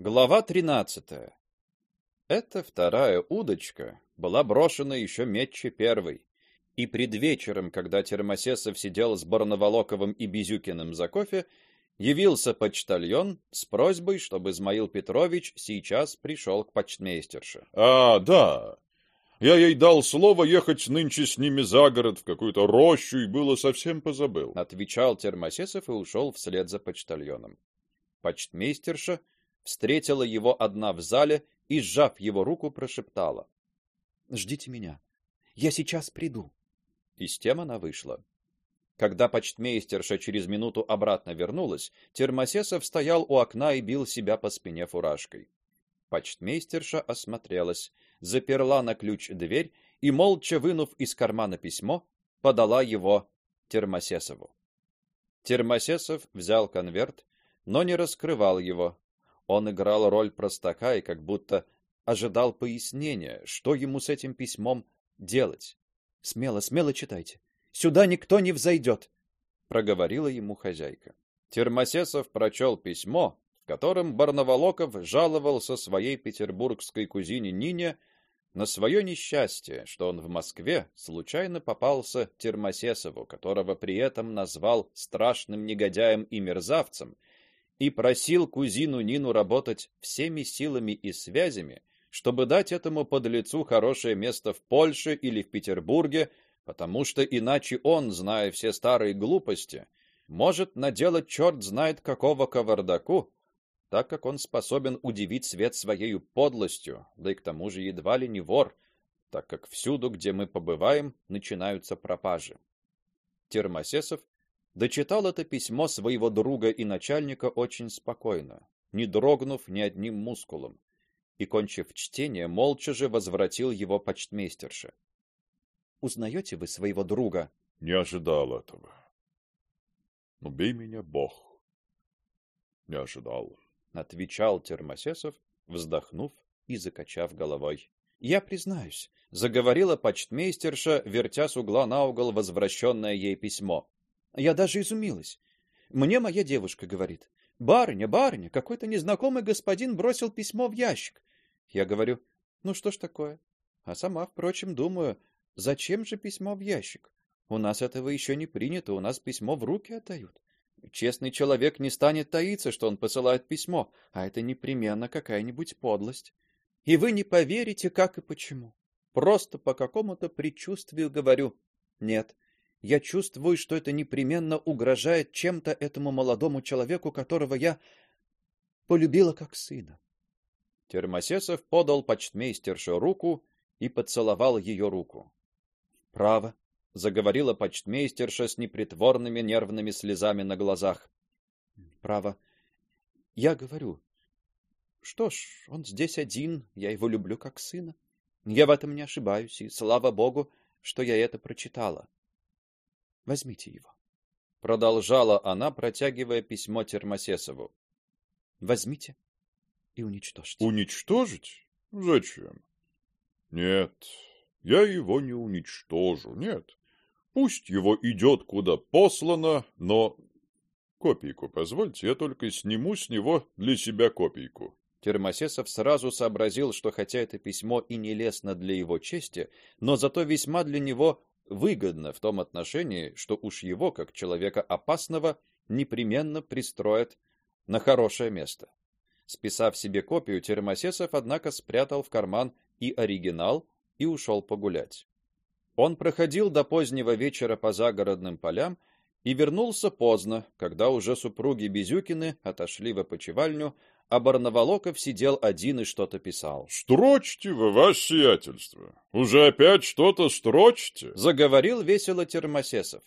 Глава 13. Эта вторая удочка была брошена еще метче первой. И пред вечером, когда Термосесов сидел с Барноволоковым и Безюкиным за кофе, явился почтальон с просьбой, чтобы Измаил Петрович сейчас пришел к почтмейстерше. А, да. Я ей дал слово ехать нынче с ними за город в какую-то рощу и было совсем позабыл, отвечал Термосесов и ушел вслед за почтальоном. Почтмейстерша встретила его одна в зале и, сжав его руку, прошептала: "Ждите меня. Я сейчас приду". И с тем она вышла. Когда почтмейстерша через минуту обратно вернулась, Термосесов стоял у окна и бил себя по спине фуражкой. Почтмейстерша осмотрелась, заперла на ключ дверь и молча вынув из кармана письмо, подала его Термосесову. Термосесов взял конверт, но не раскрывал его, он играл роль простака и как будто ожидал пояснения, что ему с этим письмом делать. Смело, смело читайте. Сюда никто не взойдет, проговорила ему хозяйка. Термосесов прочел письмо, в котором Барнаволоков жаловался своей петербургской кузине Нине на свое несчастье, что он в Москве случайно попался Термосесову, которого при этом назвал страшным негодяем и мерзавцем, и просил кузину Нину работать всеми силами и связями, чтобы дать этому подлецу хорошее место в Польше или в Петербурге, потому что иначе он, зная все старые глупости, может наделать черт знает какого кавардаку, так как он способен удивить свет своей подлостью, да и к тому же едва ли не вор, так как всюду, где мы побываем, начинаются пропажи. Термосесов дочитал это письмо своего друга и начальника очень спокойно, не дрогнув ни одним мускулом, и кончив чтение, молча же возвратил его почтмейстерше. Узнаете вы своего друга? Не ожидал этого. Убей меня, Бог. Не ожидал, отвечал Термосесов, вздохнув и закачав головой. Я признаюсь, заговорила почтмейстерша, вертя с угла на угол возвращенное ей письмо. Я даже изумилась. Мне моя девушка говорит: "Барыня, барыня, какой-то незнакомый господин бросил письмо в ящик". Я говорю: "Ну что ж такое?" А сама, впрочем, думаю: "Зачем же письмо в ящик? У нас этого еще не принято, у нас письмо в руки отдают". Честный человек не станет таиться, что он посылает письмо, а это непременно какая-нибудь подлость. И вы не поверите, как и почему. Просто по какому-то предчувствию говорю: нет, я чувствую, что это непременно угрожает чем-то этому молодому человеку, которого я полюбила как сына. Термосесов подал почтмейстерше руку и поцеловал ее руку. "Право", заговорила почтмейстерша с непритворными нервными слезами на глазах. "Право. Я говорю: что ж, он здесь один, я его люблю как сына. Я в этом не ошибаюсь, и слава богу, что я это прочитала. Возьмите его, продолжала она, протягивая письмо Термосесову. Возьмите и уничтожьте. Уничтожить? Зачем? Нет, я его не уничтожу. Нет. Пусть его идет куда послано, но копейку позвольте, я только сниму с него для себя копейку. Термосесов сразу сообразил, что хотя это письмо и нелестно для его чести, но зато весьма для него выгодно в том отношении, что уж его, как человека опасного, непременно пристроят на хорошее место. Списав себе копию, Термосесов однако спрятал в карман и оригинал и ушел погулять. Он проходил до позднего вечера по загородным полям и вернулся поздно, когда уже супруги Безюкины отошли в опочивальню, а Барнаволоков сидел один и что-то писал. Строчьте вы, ваше сиятельство. Уже опять что-то строчите, заговорил весело Термосесов.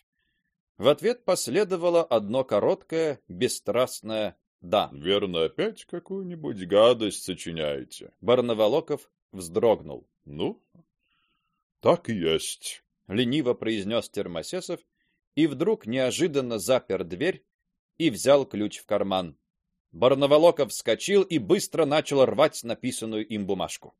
В ответ последовало одно короткое, бесстрастное да. Верно, опять какую-нибудь гадость сочиняете. Барнаволоков вздрогнул. Ну, так и есть, лениво произнес Термосесов и вдруг неожиданно запер дверь и взял ключ в карман. Барнаволоков вскочил и быстро начал рвать написанную им бумажку.